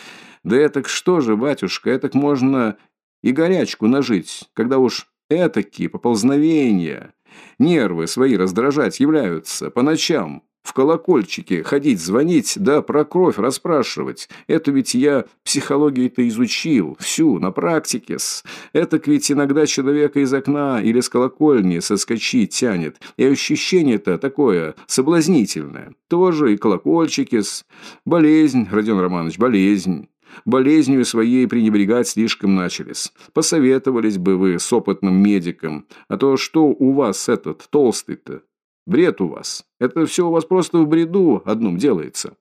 Да это что же, батюшка, это можно и горячку нажить, когда уж этакие поползновения, нервы свои раздражать являются по ночам, в колокольчике ходить, звонить, да про кровь расспрашивать. Это ведь я психологию-то изучил, всю, на практике-с. Это ведь иногда человека из окна или с колокольни соскочить тянет. И ощущение-то такое соблазнительное. Тоже и колокольчики-с. Болезнь, Родион Романович, болезнь. Болезнью своей пренебрегать слишком начались. Посоветовались бы вы с опытным медиком. А то что у вас этот толстый-то? Бред у вас. Это все у вас просто в бреду одном делается».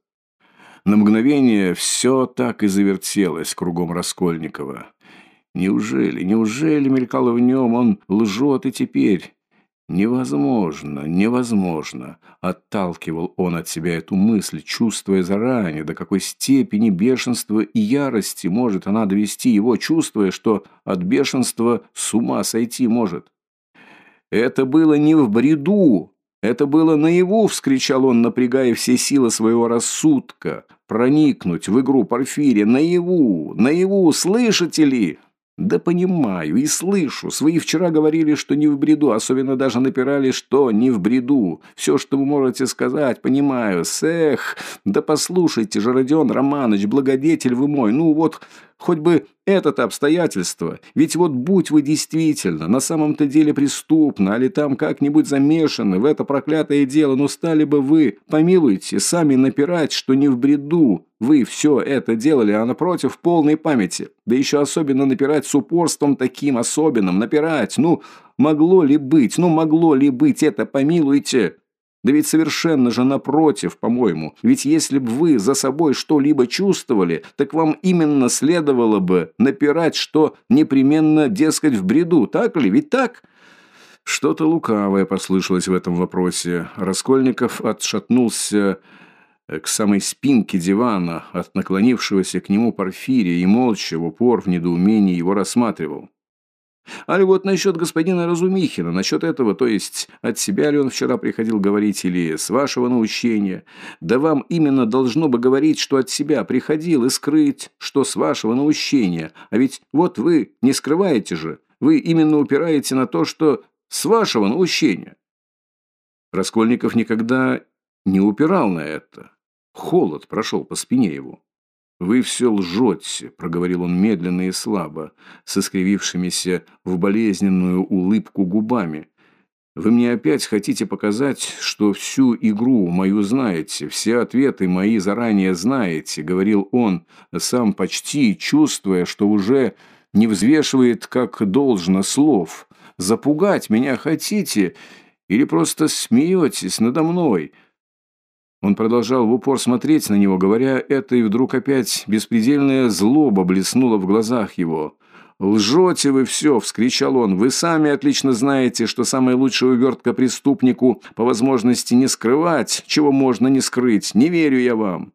На мгновение все так и завертелось кругом Раскольникова. Неужели, неужели мелькало в нем, он лжет и теперь? Невозможно, невозможно. Отталкивал он от себя эту мысль, чувствуя заранее, до какой степени бешенства и ярости может она довести его, чувствуя, что от бешенства с ума сойти может. Это было не в бреду, это было наяву, вскричал он, напрягая все силы своего рассудка. Проникнуть в игру Порфирия наяву, наяву, слышите ли? Да понимаю и слышу. Свои вчера говорили, что не в бреду, особенно даже напирали, что не в бреду. Все, что вы можете сказать, понимаю. Сэх, да послушайте же, Родион Романович, благодетель вы мой. Ну вот, хоть бы это-то обстоятельство. Ведь вот будь вы действительно на самом-то деле преступны, али там как-нибудь замешаны в это проклятое дело, ну стали бы вы, помилуйте, сами напирать, что не в бреду. Вы все это делали, а напротив полной памяти. Да еще особенно напирать с упорством таким особенным. Напирать, ну, могло ли быть, ну, могло ли быть это, помилуйте. Да ведь совершенно же напротив, по-моему. Ведь если бы вы за собой что-либо чувствовали, так вам именно следовало бы напирать, что непременно, дескать, в бреду. Так ли? Ведь так? Что-то лукавое послышалось в этом вопросе. Раскольников отшатнулся к самой спинке дивана от наклонившегося к нему Порфирия и молча в упор в недоумении его рассматривал. А вот насчет господина Разумихина, насчет этого, то есть от себя ли он вчера приходил говорить или с вашего наущения, да вам именно должно бы говорить, что от себя приходил и скрыть, что с вашего наущения, а ведь вот вы не скрываете же, вы именно упираете на то, что с вашего наущения. Раскольников никогда не упирал на это. Холод прошел по спине его. «Вы все лжете», — проговорил он медленно и слабо, с искривившимися в болезненную улыбку губами. «Вы мне опять хотите показать, что всю игру мою знаете, все ответы мои заранее знаете», — говорил он, сам почти чувствуя, что уже не взвешивает как должно слов. «Запугать меня хотите или просто смеетесь надо мной?» Он продолжал в упор смотреть на него, говоря это, и вдруг опять беспредельная злоба блеснула в глазах его. «Лжете вы все!» – вскричал он. «Вы сами отлично знаете, что самая лучшая увертка преступнику по возможности не скрывать, чего можно не скрыть. Не верю я вам!»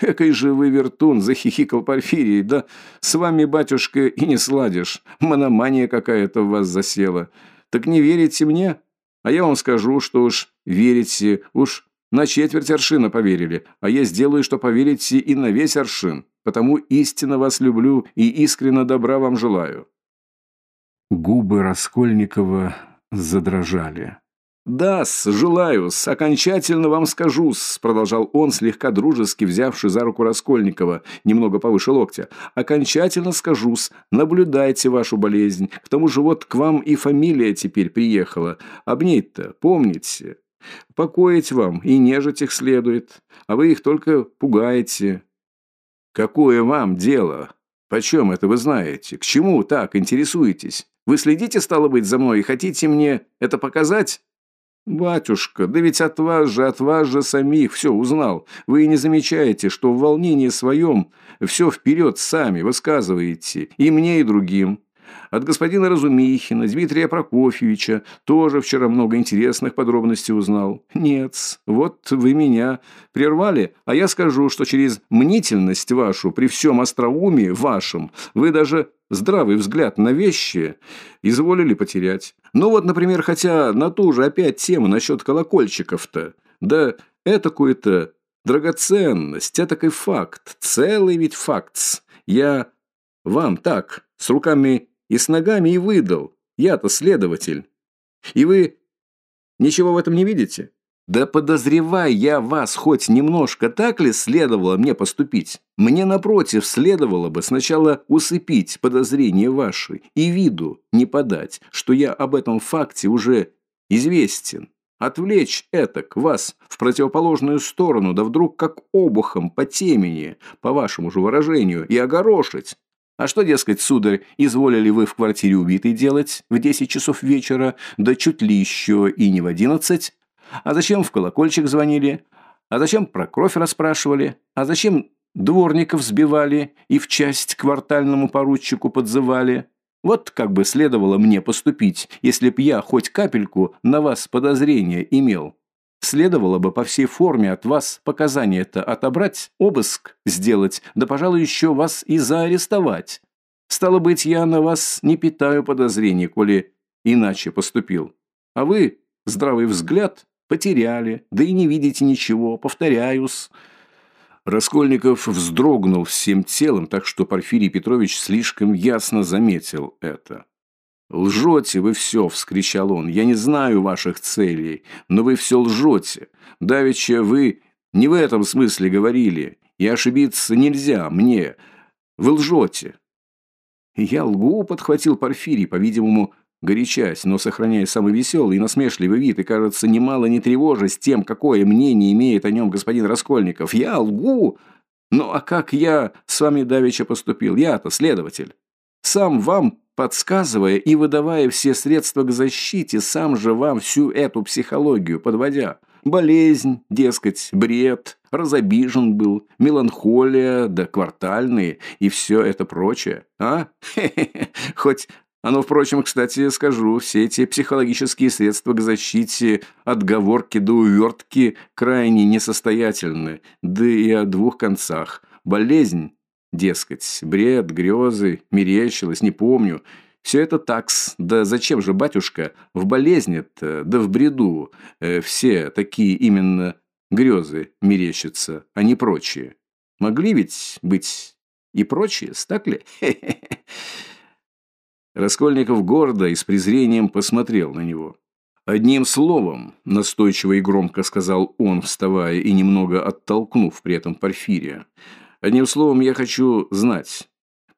«Экой же вы, вертун!» – захихикал Порфирий. «Да с вами, батюшка, и не сладишь. Мономания какая-то в вас засела. Так не верите мне? А я вам скажу, что уж верите, уж на четверть аршина поверили, а я сделаю, что поверите и на весь аршин. Потому истинно вас люблю и искренно добра вам желаю». Губы Раскольникова задрожали. «Да-с, желаю-с, окончательно вам скажу-с», продолжал он, слегка дружески взявший за руку Раскольникова, немного повыше локтя. «Окончательно скажу-с, наблюдайте вашу болезнь. К тому же вот к вам и фамилия теперь приехала. Об ней-то помните. Покоить вам и нежить их следует, а вы их только пугаете. Какое вам дело? Почем это вы знаете? К чему так интересуетесь? Вы следите, стало быть, за мной и хотите мне это показать? «Батюшка, да ведь от вас же, от вас же самих все узнал. Вы не замечаете, что в волнении своем все вперед сами высказываете, и мне, и другим. От господина Разумихина, Дмитрия Прокофьевича тоже вчера много интересных подробностей узнал. Нет, вот вы меня прервали, а я скажу, что через мнительность вашу, при всем остроумии вашем, вы даже здравый взгляд на вещи изволили потерять. Ну вот, например, хотя на ту же опять тему насчет колокольчиков-то. Да этакую-то драгоценность, этакой факт, целый ведь факт. Я вам так, с руками и с ногами и выдал. Я-то следователь. И вы ничего в этом не видите? Да подозревая я вас хоть немножко, так ли следовало мне поступить? Мне, напротив, следовало бы сначала усыпить подозрения ваши и виду не подать, что я об этом факте уже известен. Отвлечь этак вас в противоположную сторону, да вдруг как обухом по темени, по вашему же выражению, и огорошить. А что, дескать, сударь, изволили вы в квартире убитой делать в десять часов вечера, да чуть ли еще и не в одиннадцать? А зачем в колокольчик звонили? А зачем про кровь расспрашивали? А зачем дворников сбивали и в часть квартальному поручику подзывали? Вот как бы следовало мне поступить, если б я хоть капельку на вас подозрения имел. Следовало бы по всей форме от вас показания-то отобрать, обыск сделать, да, пожалуй, еще вас и заарестовать. Стало быть, я на вас не питаю подозрений, коли иначе поступил. А вы, здравый взгляд, Потеряли, да и не видите ничего, повторяюсь». Раскольников вздрогнул всем телом, так что Порфирий Петрович слишком ясно заметил это. «Лжете вы все!» – вскричал он. «Я не знаю ваших целей, но вы все лжете. Давеча вы не в этом смысле говорили, и ошибиться нельзя мне. Вы лжете!» «Я лгу», – подхватил Порфирий, по-видимому, горячась, но сохраняя самый веселый и насмешливый вид, и, кажется, немало не тревожась тем, какое мнение имеет о нем господин Раскольников. «Я лгу! Ну а как я с вами давеча поступил? Я-то следователь. Сам вам подсказывая и выдавая все средства к защите, сам же вам всю эту психологию подводя. Болезнь, дескать, бред, разобижен был, меланхолия, да квартальные и все это прочее. А? Хе -хе -хе. Хоть оно, впрочем, кстати, скажу, все эти психологические средства к защите, отговорки до увертки крайне несостоятельны, да и о двух концах. Болезнь, дескать, бред, грезы, мерещилось, не помню. Все это такс, да зачем же, батюшка, в болезни-то, да в бреду, э, все такие именно грезы мерещатся, а не прочие. Могли ведь быть и прочие, так ли? *laughs* Раскольников гордо и с презрением посмотрел на него. «Одним словом», – настойчиво и громко сказал он, вставая и немного оттолкнув при этом Порфирия, «одним словом я хочу знать,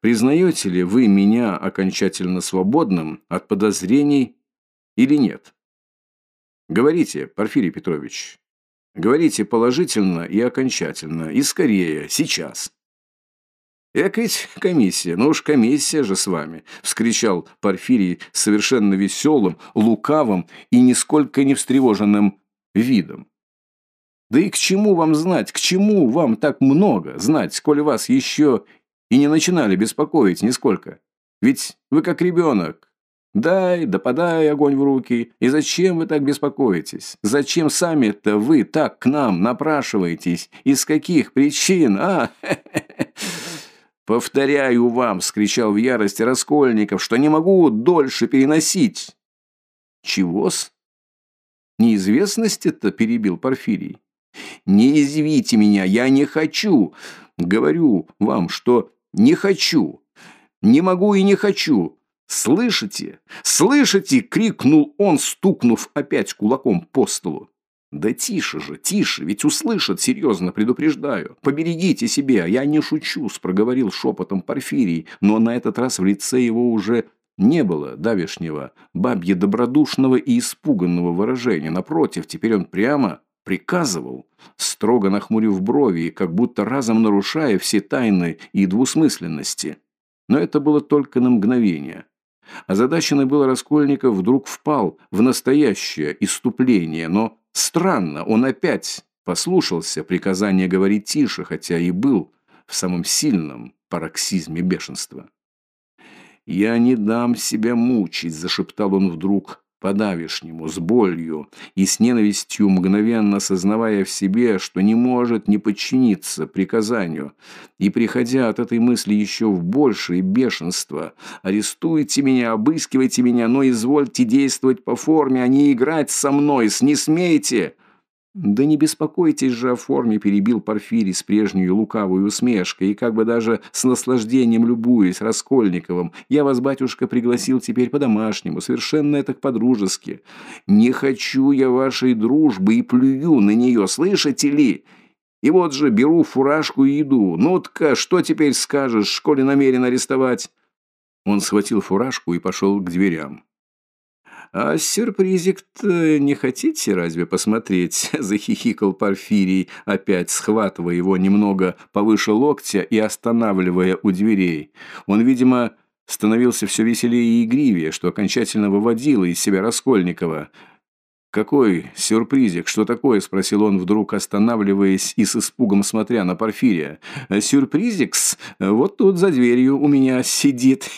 признаете ли вы меня окончательно свободным от подозрений или нет? Говорите, Порфирий Петрович, говорите положительно и окончательно, и скорее, сейчас». «Эк ведь комиссия, ну уж комиссия же с вами!» – вскричал Порфирий совершенно веселым, лукавым и нисколько не встревоженным видом. «Да и к чему вам знать, к чему вам так много знать, коли вас еще и не начинали беспокоить нисколько? Ведь вы как ребенок. Дай, да подай огонь в руки. И зачем вы так беспокоитесь? Зачем сами-то вы так к нам напрашиваетесь? Из каких причин, а? *laughs* «Повторяю вам!» – скричал в ярости Раскольников, что не могу дольше переносить. «Чего-с?» «Неизвестность-то?» – перебил Порфирий. «Не извите меня, я не хочу. Говорю вам, что не хочу. Не могу и не хочу. Слышите? Слышите?» – крикнул он, стукнув опять кулаком по столу. «Да тише же, тише, ведь услышат, серьезно предупреждаю. Поберегите себя, я не шучу», – проговорил шепотом Порфирий, но на этот раз в лице его уже не было давешнего, бабье добродушного и испуганного выражения. Напротив, теперь он прямо приказывал, строго нахмурив брови, как будто разом нарушая все тайны и двусмысленности. Но это было только на мгновение. Озадаченный был Раскольников вдруг впал в настоящее иступление, но Странно, он опять послушался приказания говорить тише, хотя и был в самом сильном пароксизме бешенства. «Я не дам себя мучить», – зашептал он вдруг, по-давешнему, с болью и с ненавистью, мгновенно осознавая в себе, что не может не подчиниться приказанию, и приходя от этой мысли еще в большее бешенство. «Арестуйте меня, обыскивайте меня, но извольте действовать по форме, а не играть со мной, не смейте!» «Да не беспокойтесь же о форме», – перебил Порфирий с прежней лукавой усмешкой и как бы даже с наслаждением любуясь Раскольниковым. «Я вас, батюшка, пригласил теперь по-домашнему, совершенно это по-дружески. Не хочу я вашей дружбы и плюю на нее, слышите ли? И вот же беру фуражку и иду. Ну-тка, что теперь скажешь, школе намерен арестовать?» Он схватил фуражку и пошел к дверям. «А сюрпризик-то не хотите разве посмотреть?» *laughs* – захихикал Порфирий, опять схватывая его немного повыше локтя и останавливая у дверей. Он, видимо, становился все веселее и игривее, что окончательно выводило из себя Раскольникова – «Какой сюрпризик? Что такое?» – спросил он вдруг, останавливаясь и с испугом смотря на Порфирия. «Сюрпризикс? Вот тут за дверью у меня сидит».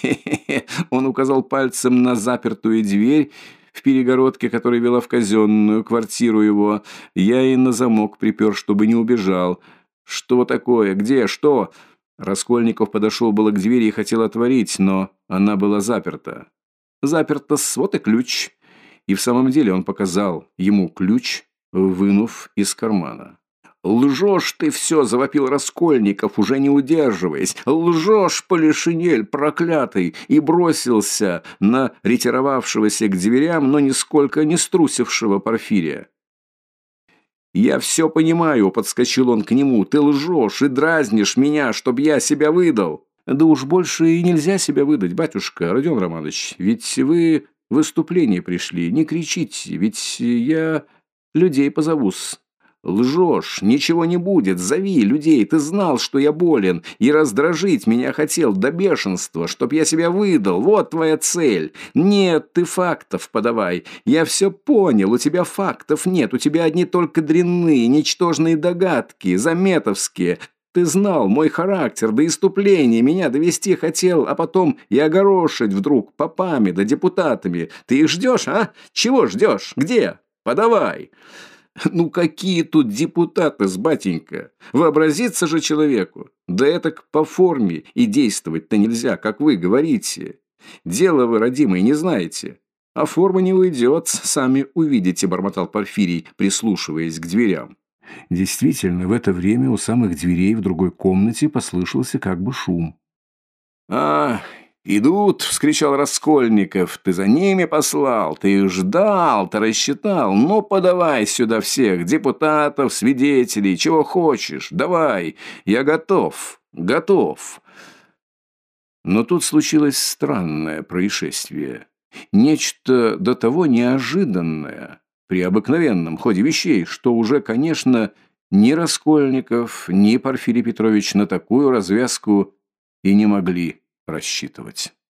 Он указал пальцем на запертую дверь в перегородке, которая вела в казенную квартиру его. Я и на замок припер, чтобы не убежал. «Что такое? Где? Что?» Раскольников подошел было к двери и хотел отворить, но она была заперта. «Заперта, вот и ключ». И в самом деле он показал ему ключ, вынув из кармана. «Лжешь ты все!» – завопил Раскольников, уже не удерживаясь. «Лжешь, Полишинель, проклятый!» И бросился на ретировавшегося к дверям, но нисколько не струсившего Порфирия. «Я все понимаю», – подскочил он к нему. «Ты лжешь и дразнишь меня, чтоб я себя выдал». «Да уж больше и нельзя себя выдать, батюшка, Родион Романович. Ведь вы выступление пришли. Не кричите, ведь я людей позову-с». «Лжешь, ничего не будет, зови людей, ты знал, что я болен, и раздражить меня хотел до бешенства, чтоб я себя выдал, вот твоя цель. Нет, ты фактов подавай, я все понял, у тебя фактов нет, у тебя одни только дрянные, ничтожные догадки, заметовские, ты знал мой характер до иступления, меня довести хотел, а потом и огорошить вдруг попами да депутатами. Ты их ждешь, а? Чего ждешь? Где? Подавай!» Ну какие тут депутаты с батенька? Вообразиться же человеку. Да это по форме и действовать-то нельзя, как вы говорите. Дело вы, родимый, не знаете. А форма не уйдет, сами увидите, бормотал Порфирий, прислушиваясь к дверям. Действительно, в это время у самых дверей в другой комнате послышался как бы шум. «А, идут!» — вскричал Раскольников. «Ты за ними послал, ты их ждал, ты рассчитал. Ну, подавай сюда всех, депутатов, свидетелей, чего хочешь. Давай, я готов, готов». Но тут случилось странное происшествие. Нечто до того неожиданное – при обыкновенном ходе вещей, что уже, конечно, ни Раскольников, ни Порфирий Петрович на такую развязку и не могли рассчитывать.